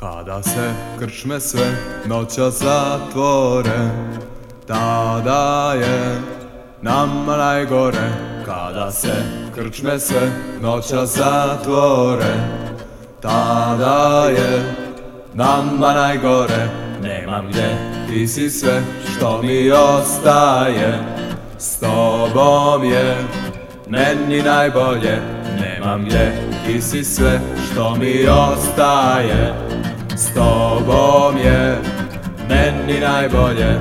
Kada se krčme sve noća zatvore. Tada je nama najgore. Kada se krčme sve noća zatvore. Tada je nama najgore. Nemam gdje, ti si sve što mi ostaje. S tobom je meni najbolje Nemam gdje, ti si sve što mi ostaje. S tobom je meni najbolje.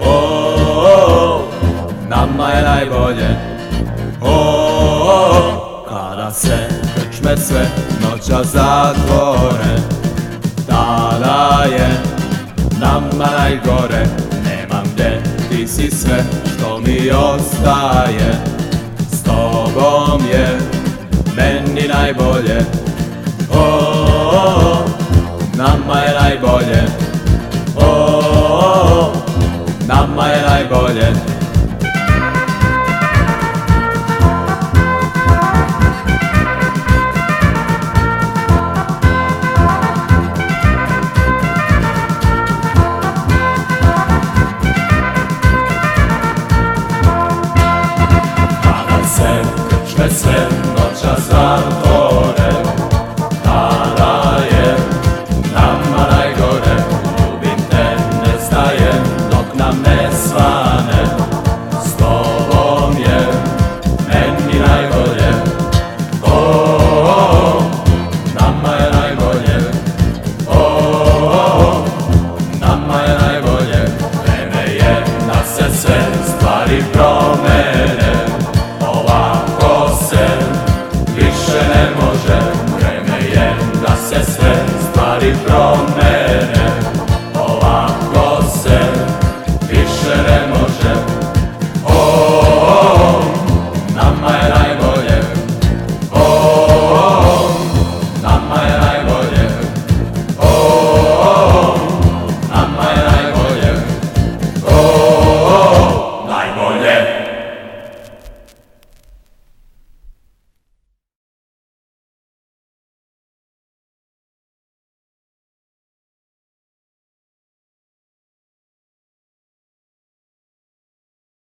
O, nama je najbolje. O, kada se krčme sve noća zatvore. Tada je nama najgore. Nemam gdje, ti si sve što mi ostaje najbolje o, o, o, Nama je najbolje o, o, o Nama je najbolje Said bezsenna czas za to